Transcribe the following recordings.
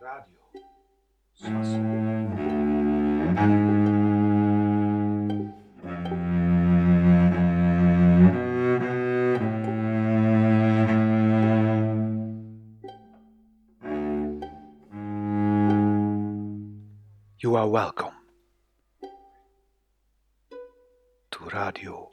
Radio. You are welcome to Radio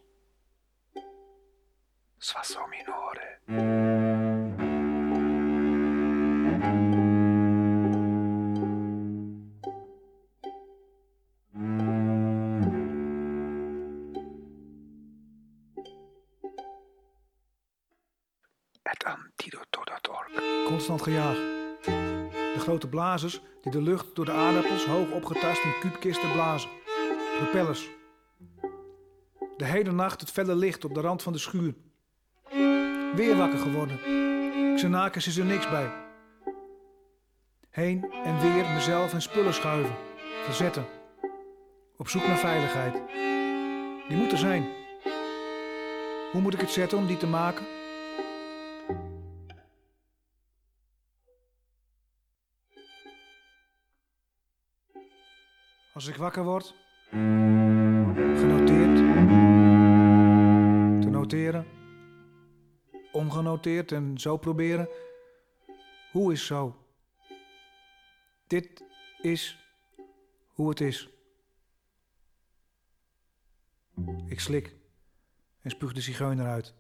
de lucht door de aardappels hoog opgetast in kuubkisten blazen. Propellers. De hele nacht het felle licht op de rand van de schuur. Weer wakker geworden. Xenakis is er niks bij. Heen en weer mezelf en spullen schuiven. Verzetten. Op zoek naar veiligheid. Die moet er zijn. Hoe moet ik het zetten om die te maken? Als ik wakker word, genoteerd, te noteren, omgenoteerd en zo proberen. Hoe is zo? Dit is hoe het is. Ik slik en spuug de zigeuner uit.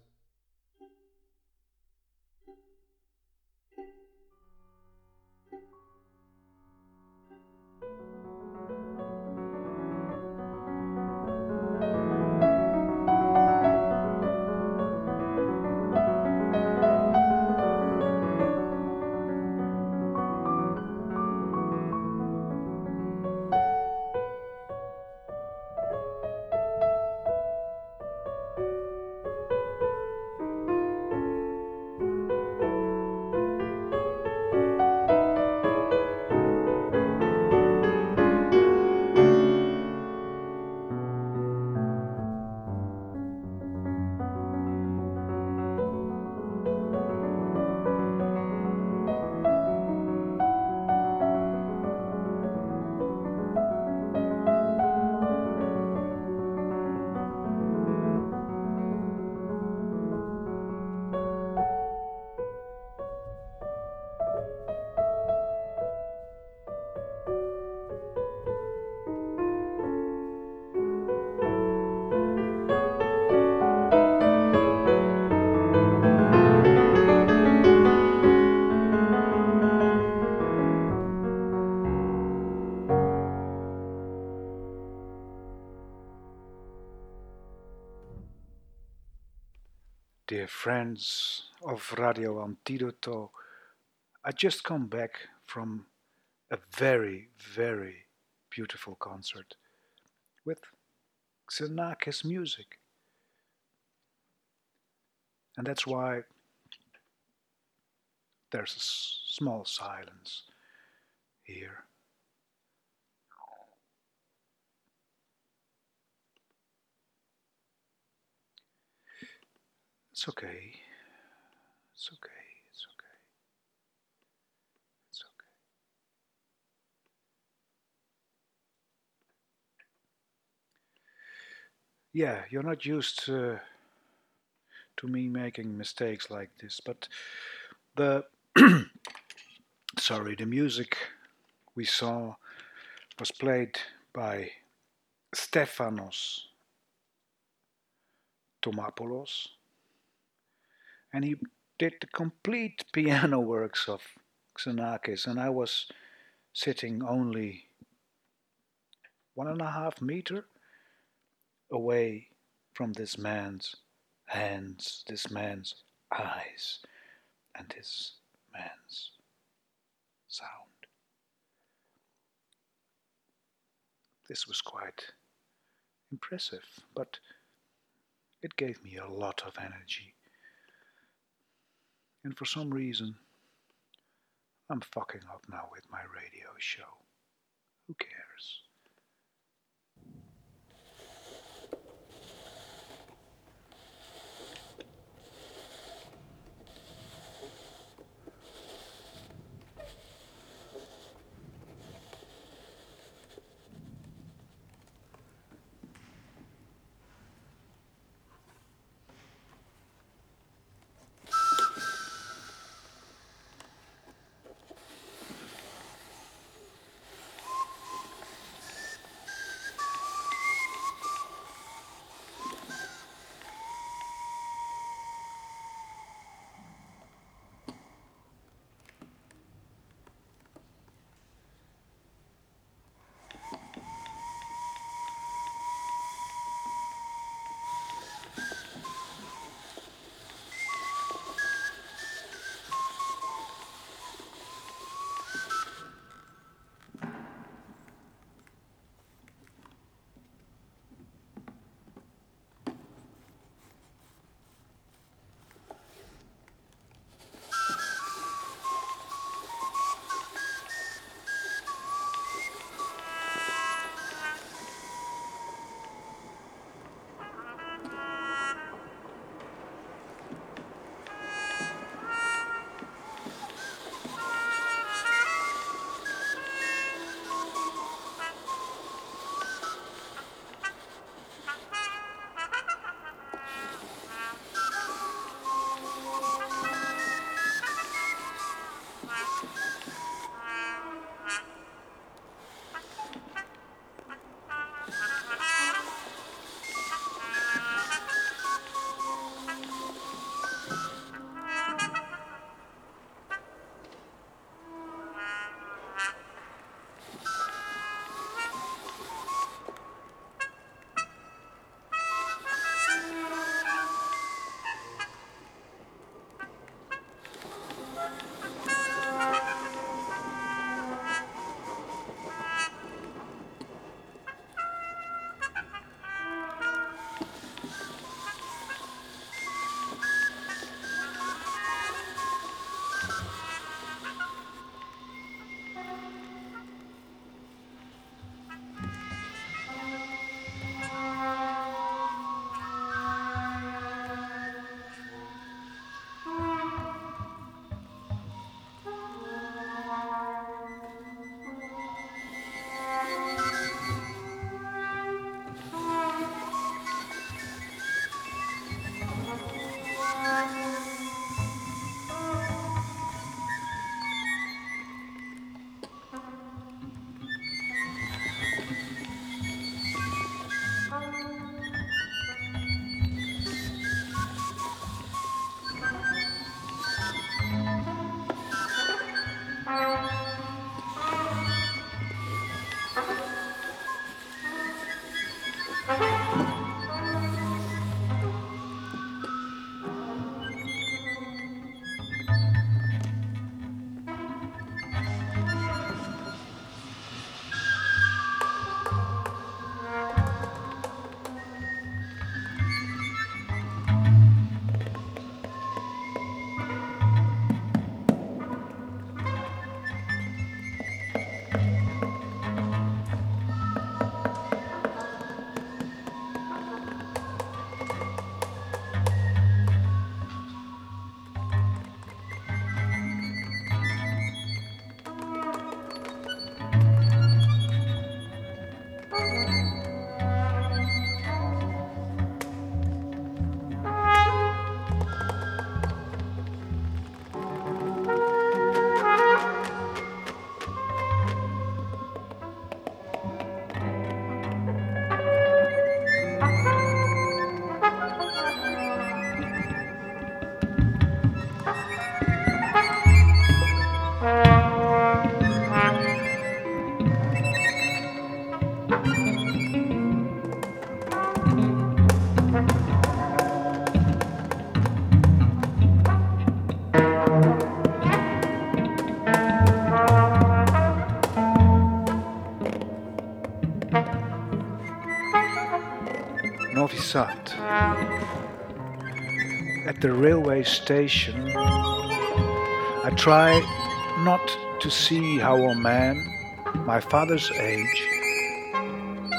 Dear friends of Radio Antidoto, I just come back from a very, very beautiful concert with Xenakis music. And that's why there's a small silence here. It's okay. It's okay. It's okay. It's okay. Yeah, you're not used uh, to me making mistakes like this, but the sorry, the music we saw was played by Stefanos Thomopoulos and he did the complete piano works of Xenakis, and I was sitting only one and a half meter away from this man's hands, this man's eyes, and this man's sound. This was quite impressive, but it gave me a lot of energy. And for some reason, I'm fucking up now with my radio show. Who cares? The railway station, I try not to see how a man, my father's age,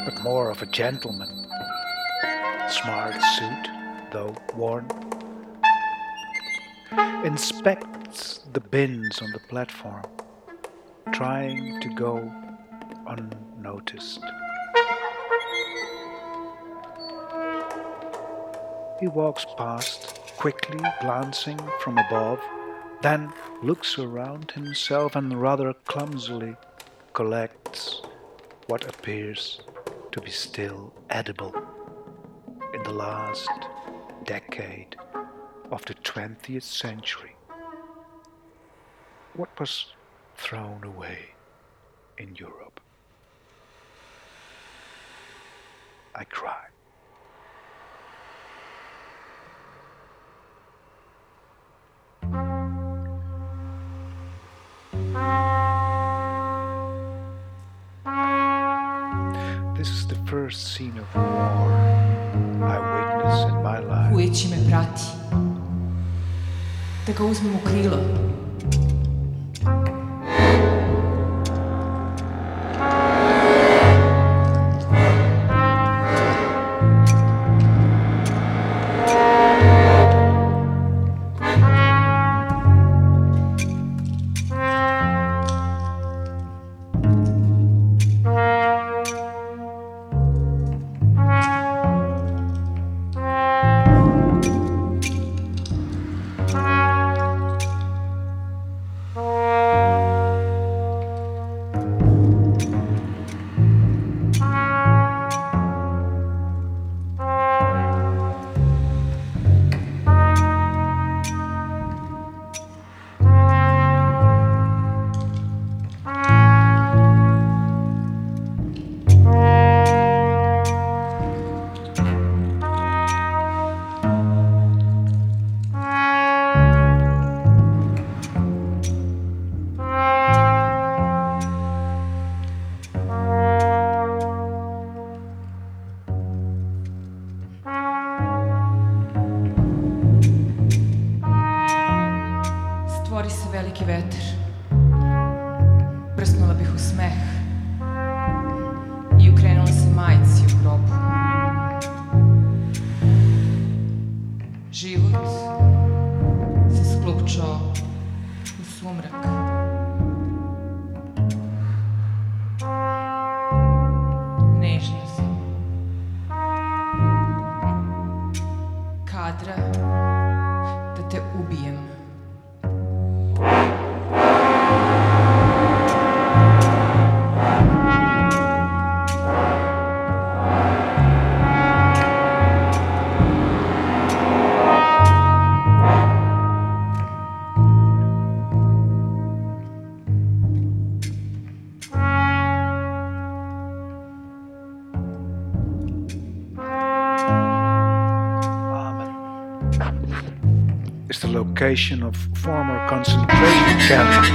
but more of a gentleman, smart suit, though worn, inspects the bins on the platform, trying to go unnoticed. He walks past, quickly glancing from above, then looks around himself and rather clumsily collects what appears to be still edible in the last decade of the 20th century. What was thrown away in Europe? I cry. This is the first scene of war I witness in my life. Ujeći me prati. Da uzmem u krilo. Is the location of former concentration camps.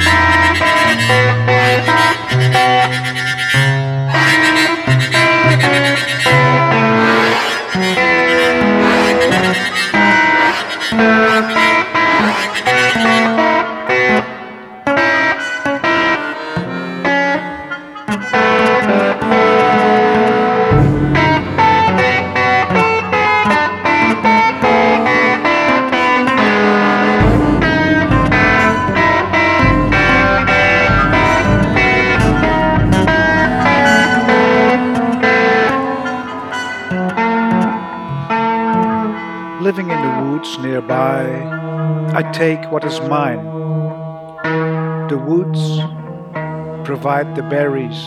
Take what is mine. The woods provide the berries,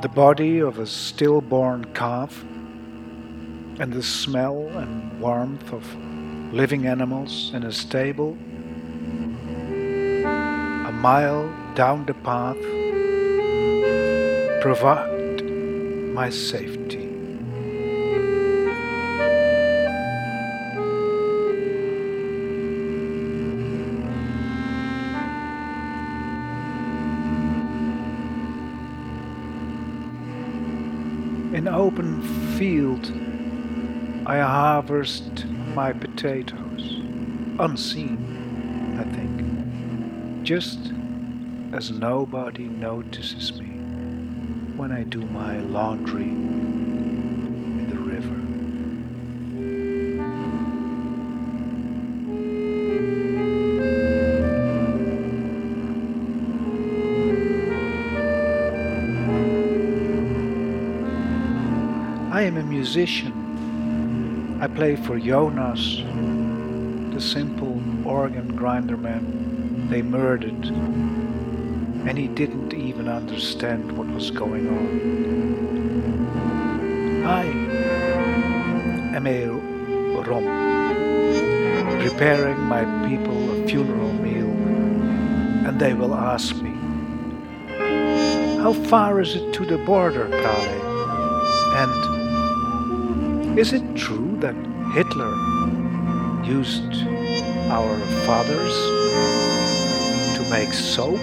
the body of a stillborn calf, and the smell and warmth of living animals in a stable. A mile down the path provide my safety. Harvest my potatoes, unseen, I think, just as nobody notices me when I do my laundry in the river. I am a musician. I play for Jonas, the simple organ grinder man they murdered, and he didn't even understand what was going on. I am a Rom, preparing my people a funeral meal, and they will ask me, How far is it to the border, Kale? And is it true that Hitler used our fathers to make soap?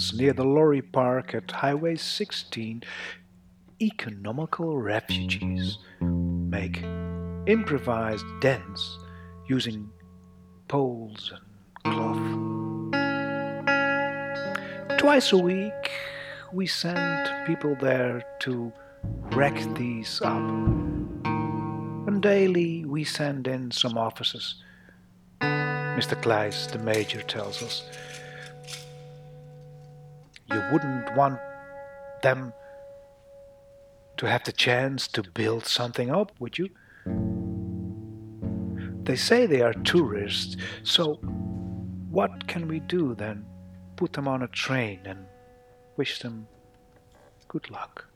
Cornfields near the lorry park at Highway 16, economical refugees make improvised dens using poles and cloth. Twice a week, we send people there to wreck these up. And daily, we send in some officers. Mr. Kleis, the major, tells us you wouldn't want them to have the chance to build something up, would you? They say they are tourists, so what can we do then? Put them on a train and wish them good luck.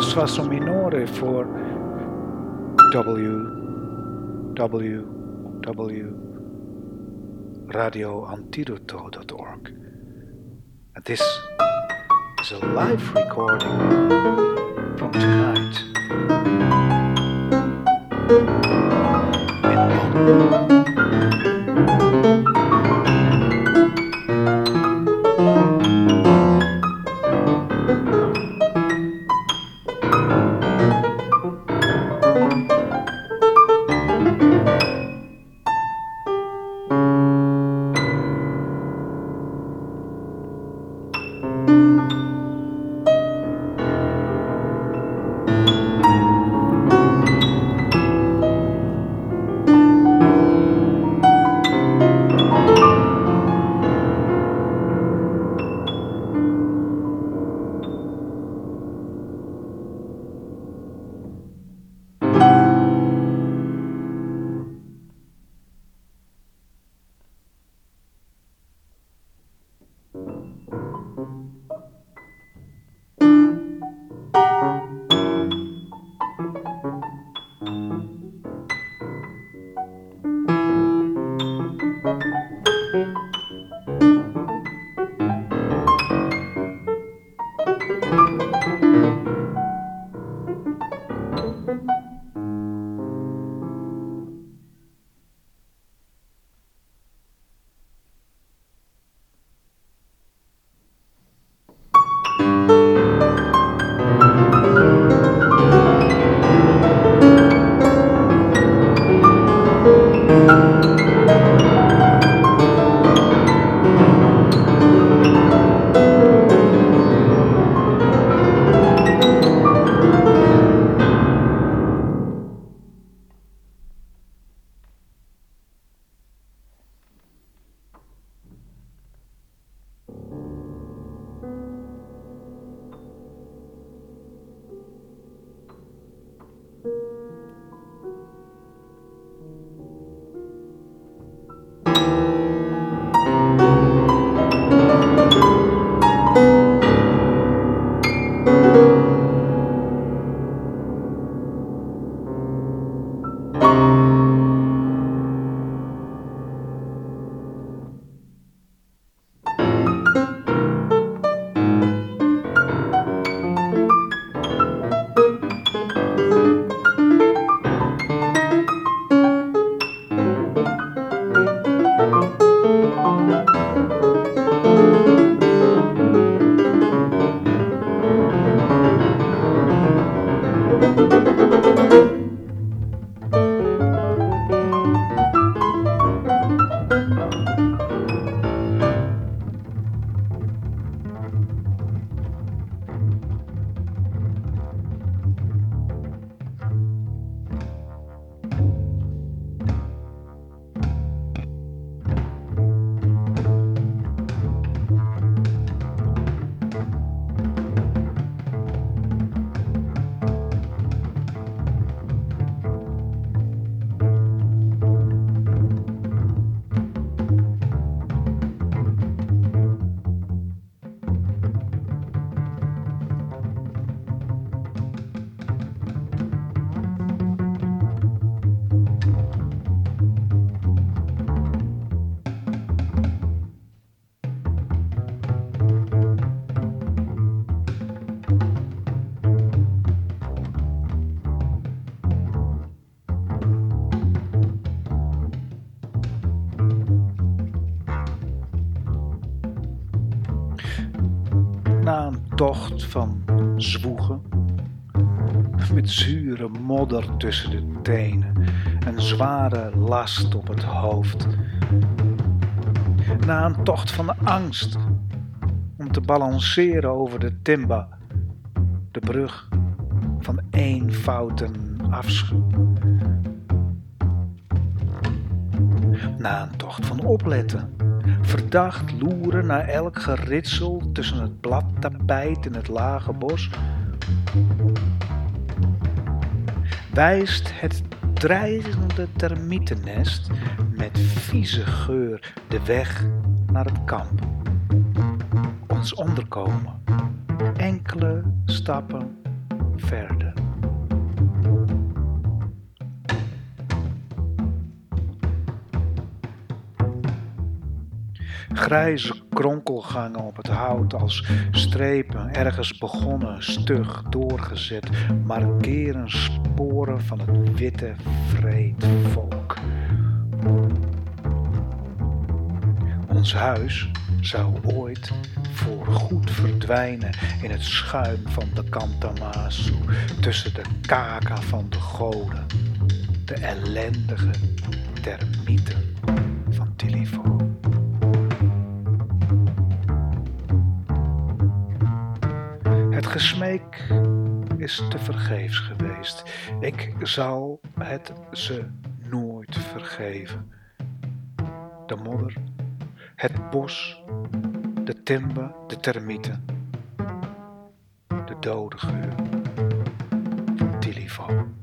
Svasso Minore for www.radioantidoto.org. And this is a live recording from tonight in Na tocht van zwoegen, met zure modder tussen de tenen, een zware last op het hoofd. Na een tocht van angst, om te balanceren over de timba, de brug van eenvoud en afschuw. Na een tocht van opletten, verdacht loeren naar elk geritsel tussen het bladtapijt en het lage bos, wijst het dreigende termietennest met vieze geur de weg naar het kamp. Ons onderkomen, enkele stappen verder. Grijze kronkelgangen op het hout als strepen ergens begonnen, stug doorgezet, markeren sporen van het witte vreedvolk. Ons huis zou ooit voorgoed verdwijnen in het schuim van de Kantamasu, tussen de kaka van de goden, de ellendige termieten van Tilivo. Gesmeek is te vergeefs geweest. Ik zal het ze nooit vergeven. De modder, het bos, de timber, de termieten, de dode geur van.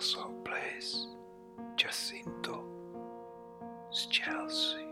Svasso Place, Jacinto, Chelsea,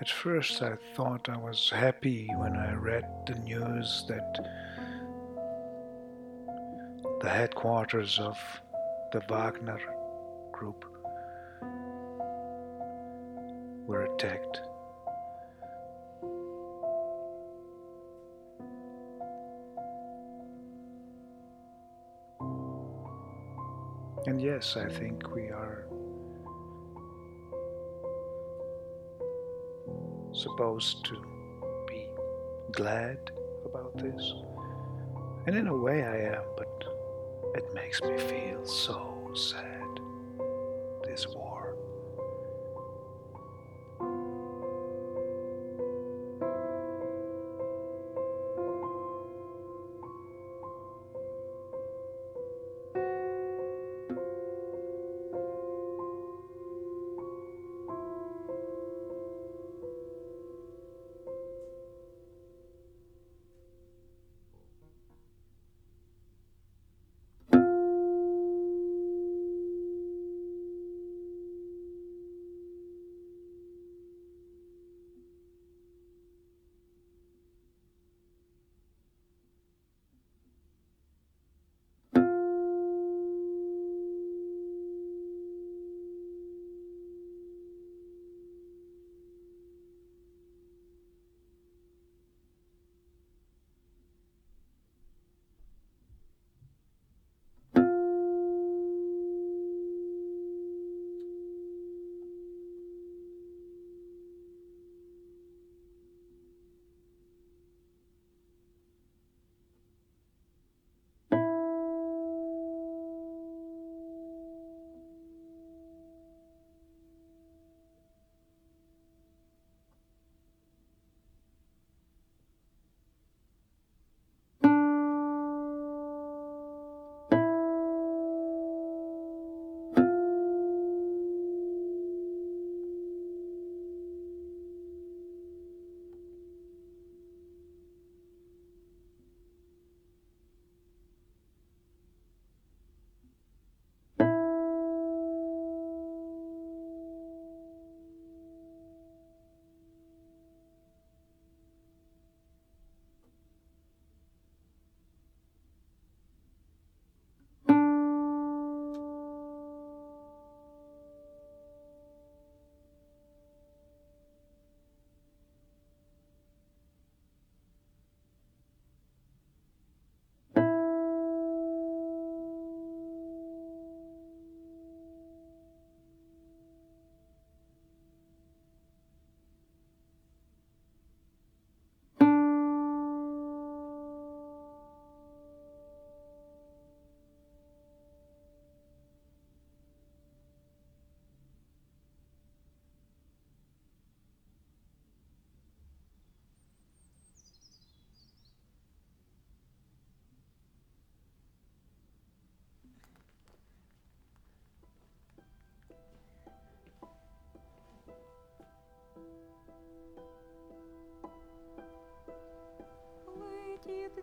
At first, I thought I was happy when I read the news that the headquarters of the Wagner group were attacked. And yes, I think we are supposed to be glad about this. And in a way, I am, but it makes me feel so sad. This war.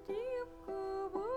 дівко.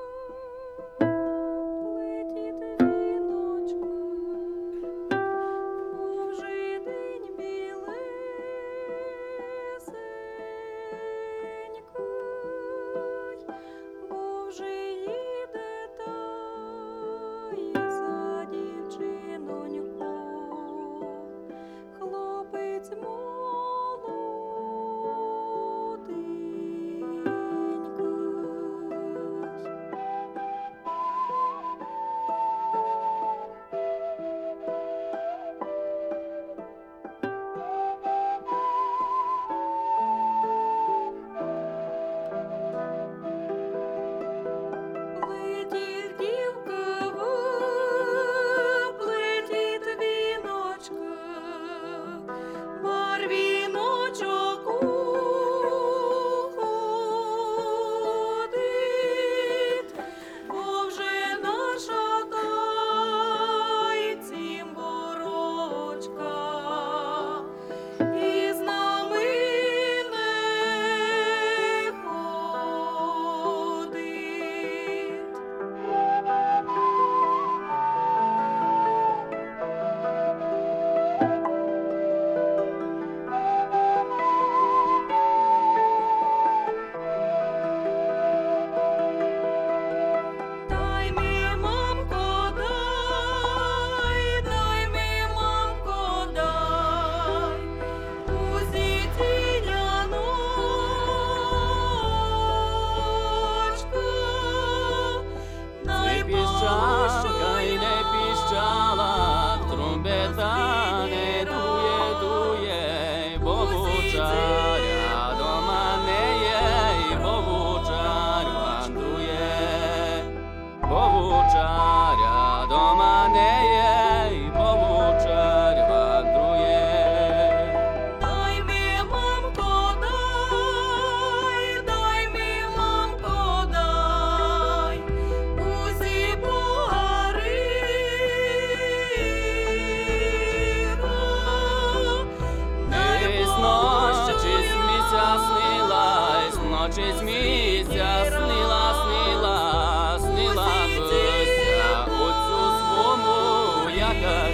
Santiago.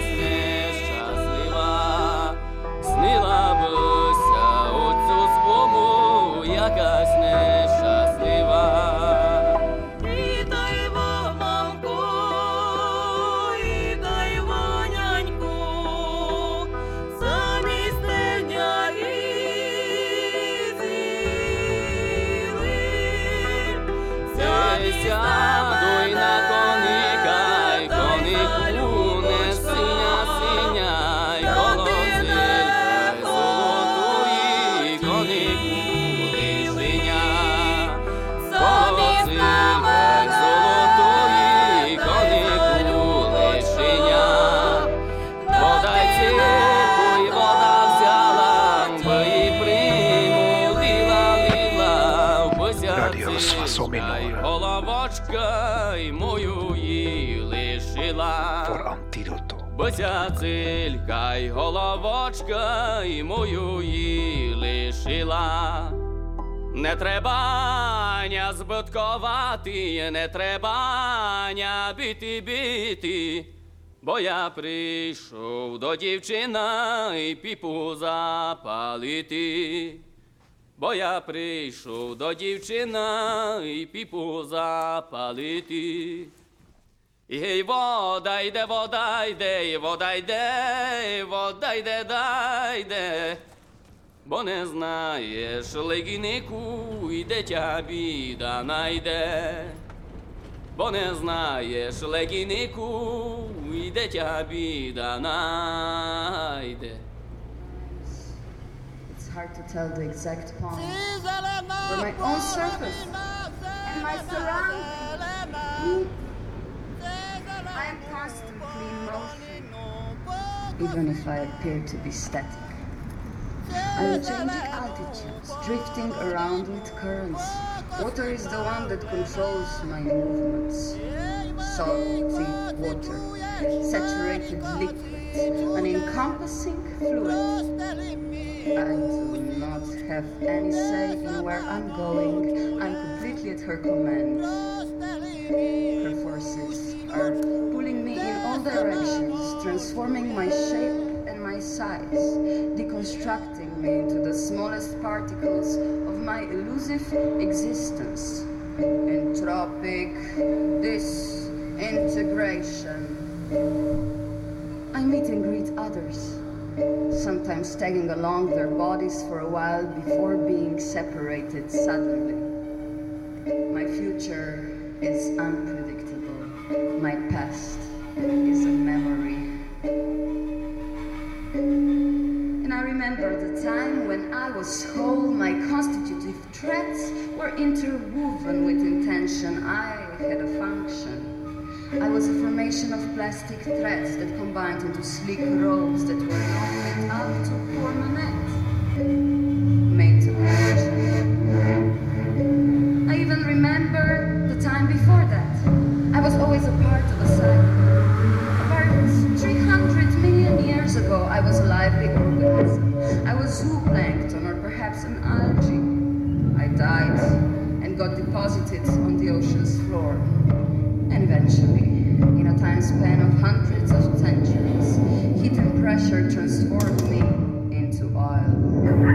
Antidoto. Цилька й головочка й мою її лишила. Не треба ня збиткувати, не треба ня бити бити, бо я прийшов до дівчина і піпу запалити. Бо я прийшов до дівчина і піпу запалити. Гей, вода йде, вода йде, і вода йде, і вода йде, дайде. Бо не знаєш, легінику, і дитя біда найде. Бо не знаєш, легінику, і дитя біда найде. It's hard to tell the exact point. For my own surface and my surroundings, I am constantly motion, even if I appear to be static. I am changing altitudes, drifting around with currents. Water is the one that controls my movements. Salty water, saturated liquid, an encompassing fluid. I do not have any say in where I'm going. I'm completely at her command. Her forces are directions, transforming my shape and my size, deconstructing me into the smallest particles of my elusive existence. Entropic disintegration. I meet and greet others sometimes tagging along their bodies for a while before being separated suddenly. My future is unpredictable. My past is a memory. And I remember the time when I was whole, my constitutive threads were interwoven with intention. I had a function. I was a formation of plastic threads that combined into sleek ropes that were made out to form a net. Made to. I even remember the time before that. I was always a part of a cycle. I was a lively organism. I was zooplankton or perhaps an algae. I died and got deposited on the ocean's floor. And eventually, in a time span of hundreds of centuries, heat and pressure transformed me into oil.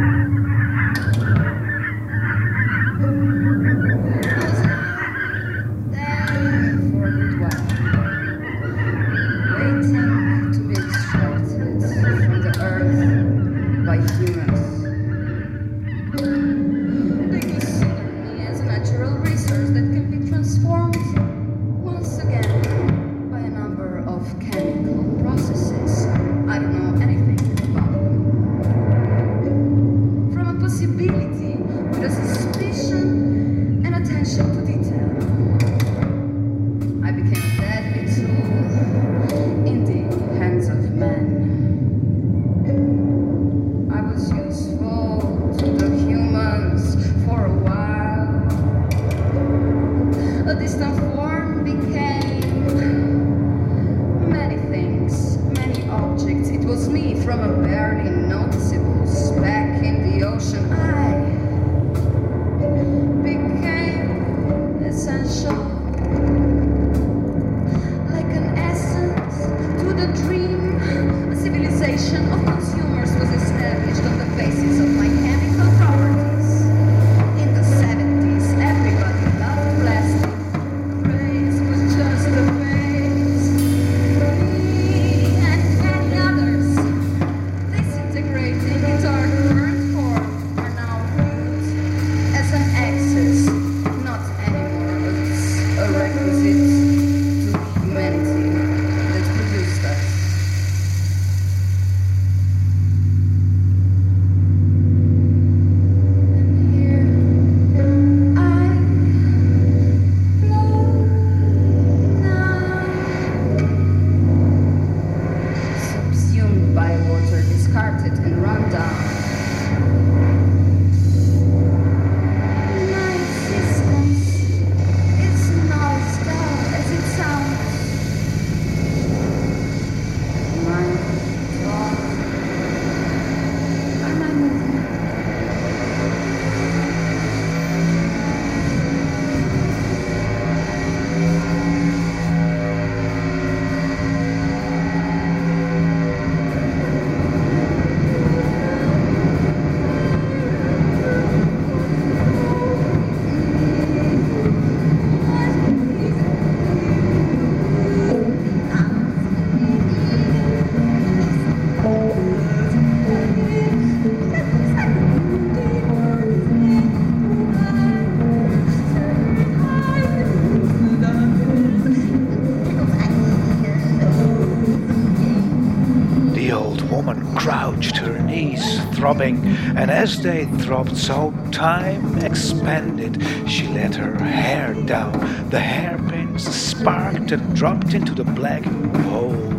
Throbbing, and as they throbbed, so time expanded. She let her hair down. The hairpins sparked and dropped into the black hole.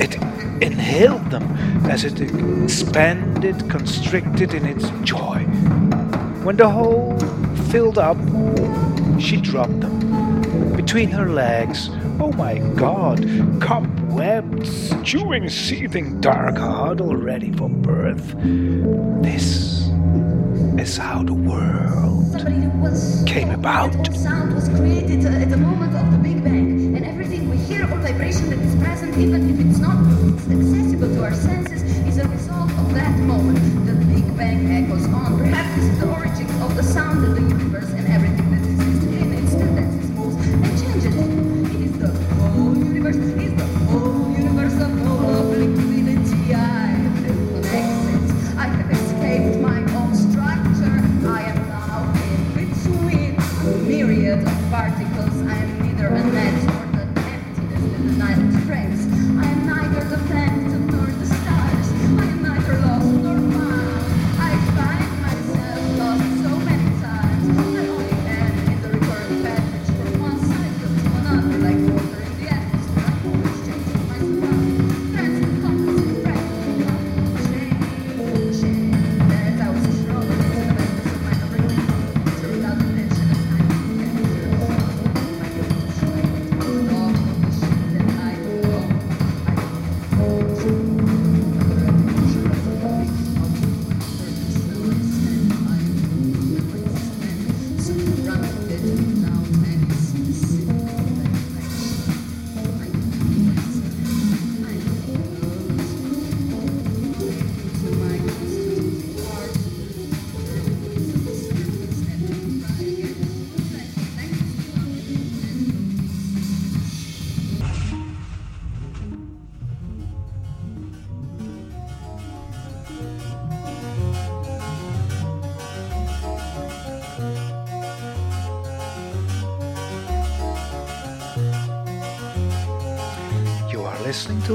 It inhaled them as it expanded, constricted in its joy. When the hole filled up, she dropped them between her legs. Oh my god, cobwebbed, stewing, seething, dark, huddle, ready for birth. This is how the world was came about. All sound was created uh, at the moment of the Big Bang, and everything we hear or vibration that is present, even if it's not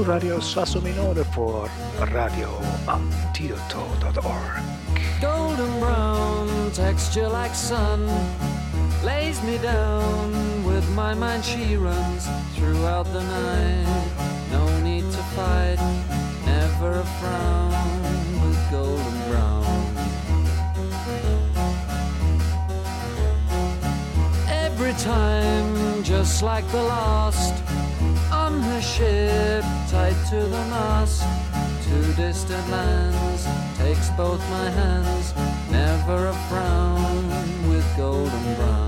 Radio Svasso Minore for radioantidoto.org. Golden brown texture like sun lays me down with my mind. She runs throughout the night. No need to fight, never a frown with golden brown. Every time, just like the last, on her ship tied to the mast. To distant lands takes both my hands. Never a frown with golden brown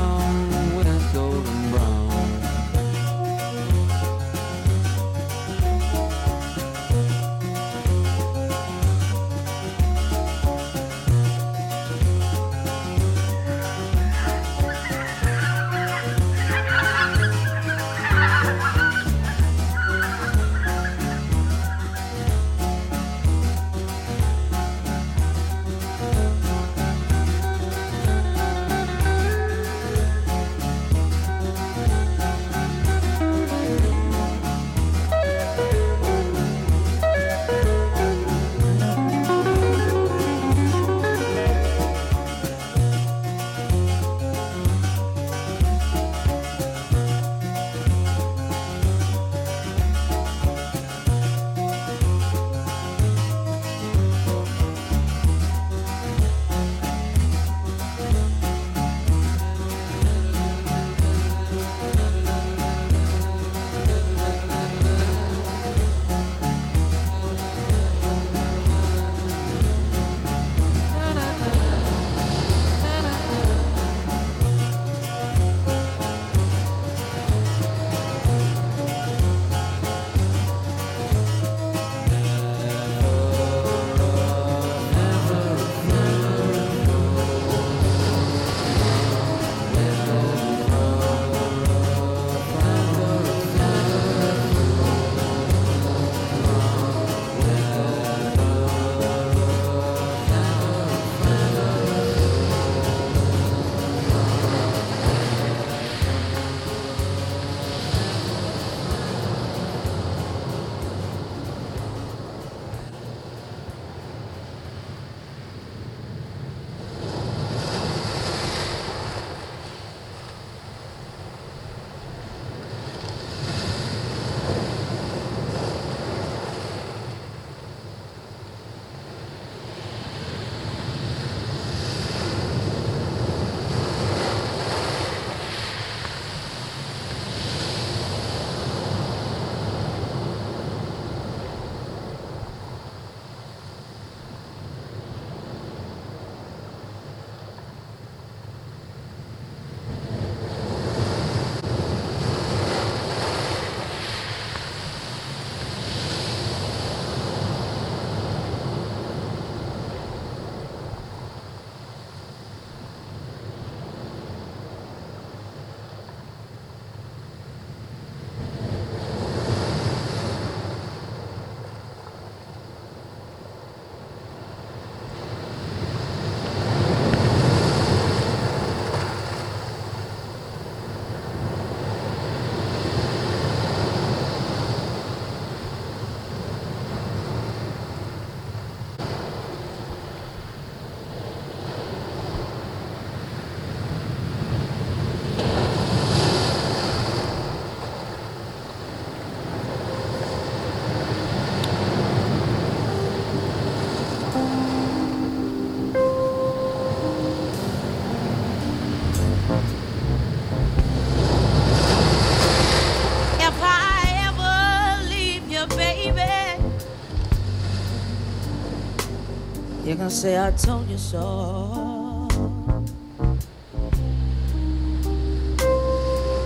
say I told you so.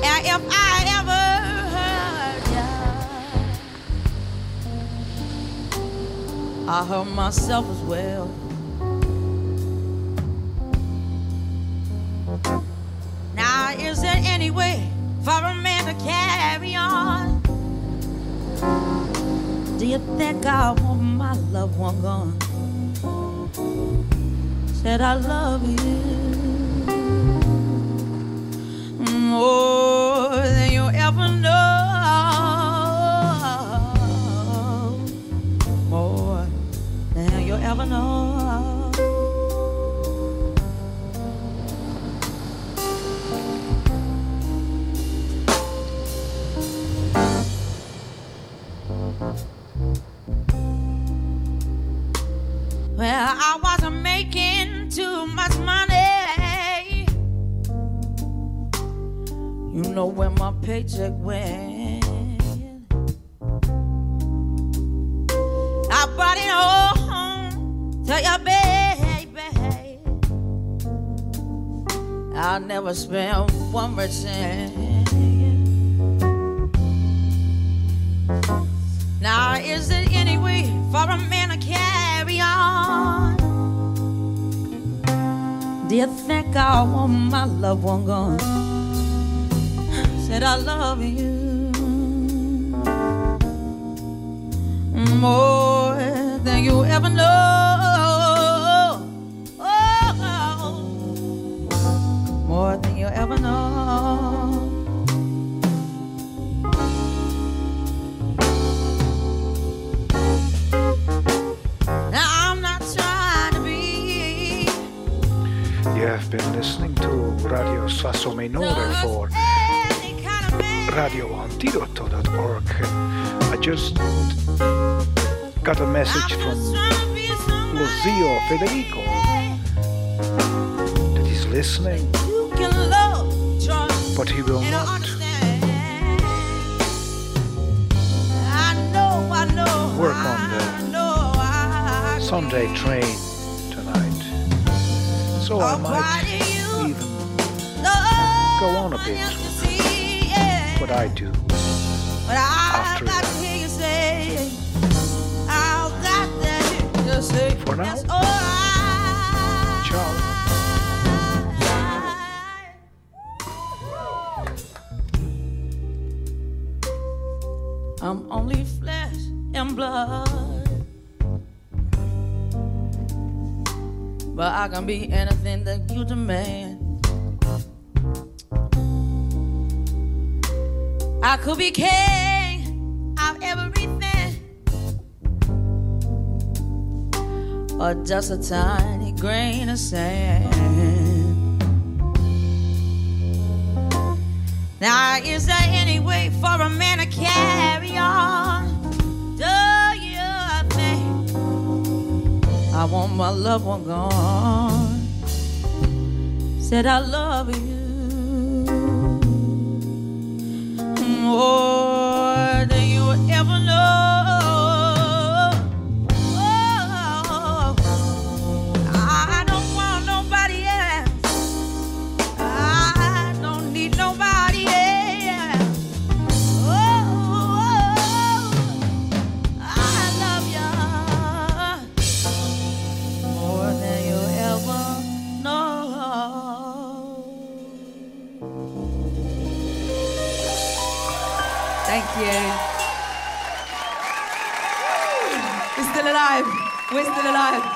And if I ever hurt you, I hurt myself as well. Said I love you more than you ever know. More than you ever know. Well, I my paycheck went. I brought it all home to your baby. I'll never spend one more cent. Now, is it any way for a man to carry on? Do you think I want my loved one gone? Said I love you more than you ever know. Oh, more than you ever know. Now I'm not trying to be You have been listening to Radio Svasso Minore for radioantidoto.org. I just got a message from zio Federico that he's listening, but he will not Work on the Sunday train tonight. So I might even go on a bit what I do. But I after that. to hear you say, I'll got to you say, For now. that's all right. Ciao. I'm only flesh and blood. But I can be anything that you demand. I could be king of everything. Or just a tiny grain of sand. Now, is there any way for a man to carry on? Do you think I want my loved one gone? Said I love you more We're still alive.